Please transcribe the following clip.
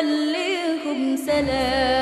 خليهم سلام.